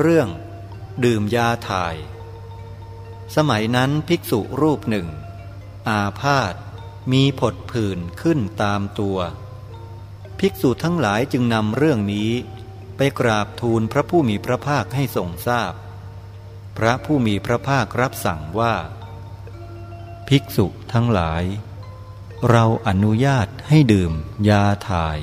เรื่อง ดื่มยาถ่าย สมัยนั้นภิกษุรูปหนึ่ง อาพาธมีผดผื่นขึ้นตามตัว ภิกษุทั้งหลายจึงนำเรื่องนี้ ไปกราบทูลพระผู้มีพระภาคให้ทรงทราบพพระผู้มีพระภาครับสั่งว่า ภิกษุทั้งหลาย เราอนุญาตให้ดื่มยาถ่าย